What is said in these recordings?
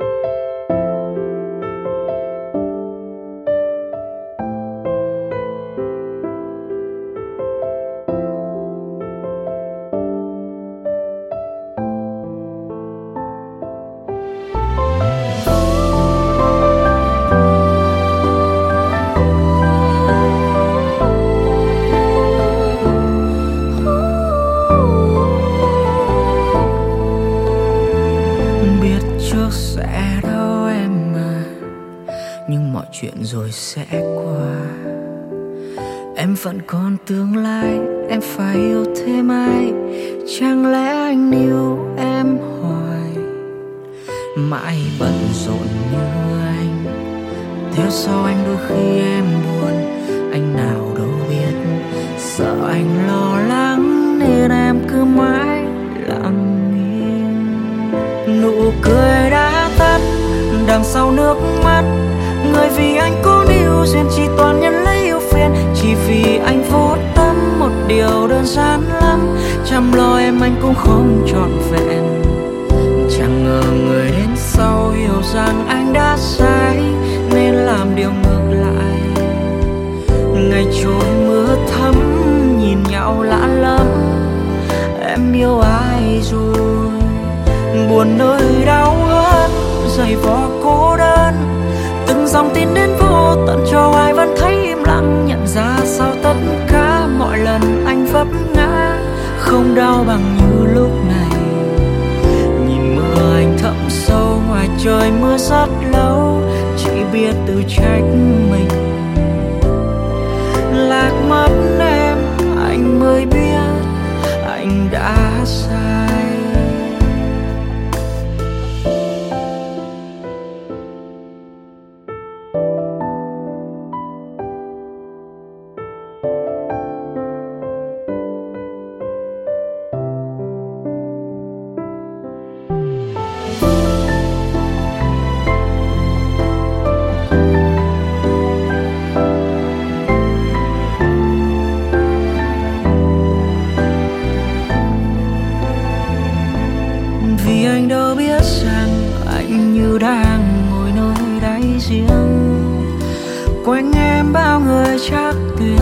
you mọi chuyện rồi sẽ qua. Em vẫn còn tương lai, em phải yêu thêm ai? Chẳng lẽ anh yêu em hoài? Mãi bận rộn như anh, theo sau anh đôi khi em buồn. Anh nào đâu biết, sợ anh lo lắng nên em cứ mãi lặng im. Nụ cười đã tắt, đằng sau nước mắt người vì anh cố níu duyên, chỉ toàn nhân lấy yêu phiền. Chỉ vì anh vô tâm, một điều đơn giản lắm. Chăm lo em anh cũng không trọn vẹn. Đau bằng như lúc này. Nhìn mưa anh thậm sâu ngoài trời, mưa rất lâu, chỉ biết tự trách mình. Lạc mất em, anh mới biết anh đã sai. Đâu biết rằng anh như đang ngồi nơi đáy giếng quanh em bao người chắc tuyệt,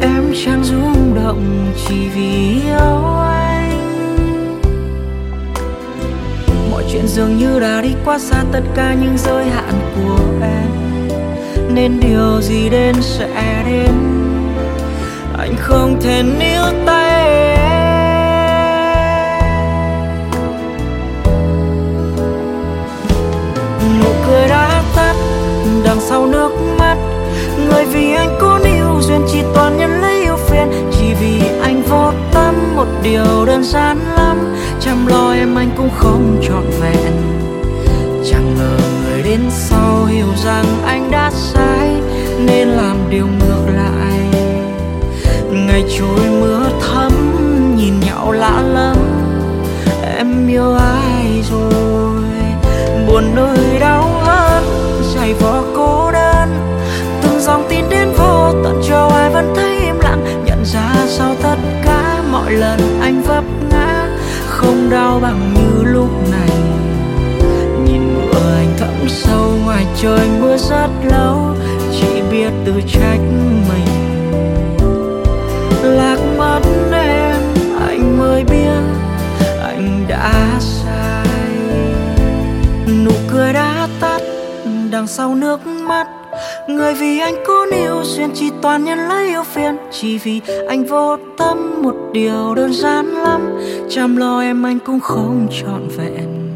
em chẳng rung động chỉ vì yêu anh. Mọi chuyện dường như đã đi quá xa, tất cả những giới hạn của em. Nên điều gì đến sẽ đến. Anh không thể níu tay đằng sau nước mắt. Người vì anh cố níu duyên, chỉ toàn nhân lấy yêu phiền. Chỉ vì anh vô tâm, một điều đơn giản lắm. Chăm lo em anh cũng không trọn vẹn. Chẳng ngờ người đến sau hiểu rằng anh đã sai, nên làm điều ngược lại. Ngày trôi mưa thấm, nhìn nhau lạ lắm. Em yêu ai rồi? Buồn nơi đau lần anh vấp ngã, không đau bằng như lúc này. Sâu ngoài trời, mưa rất lâu, chỉ biết tự trách mình. Lạc mất em, anh mới biết anh đã sai. Nụ cười đã tắt, đằng sau nước mắt người vì anh cố níu duyên chỉ toàn nhân lấy yêu phiền. Chỉ vì anh vô tâm một điều đơn giản lắm. Chăm lo em anh cũng không trọn vẹn.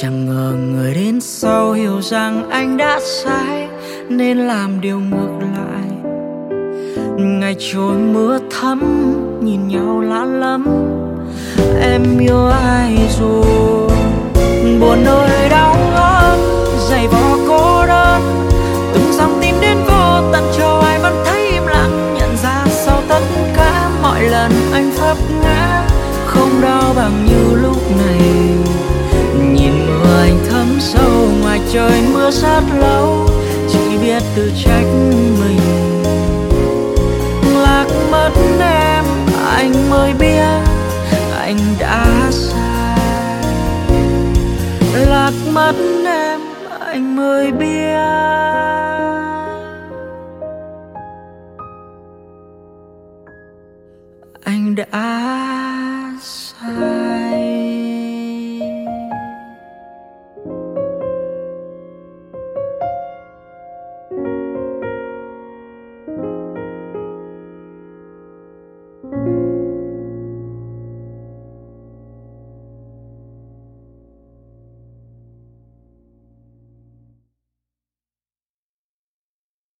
Chẳng ngờ người đến sau hiểu rằng anh đã sai, nên làm điều ngược lại. Ngày trôi mưa thấm nhìn nhau lạ lắm. Em yêu ai rồi? Buồn nơi đau ớt dày vò tự trách mình. Lạc mất em, anh mới biết, anh đã sai. Lạc mất em, anh mới biết. Anh đã sai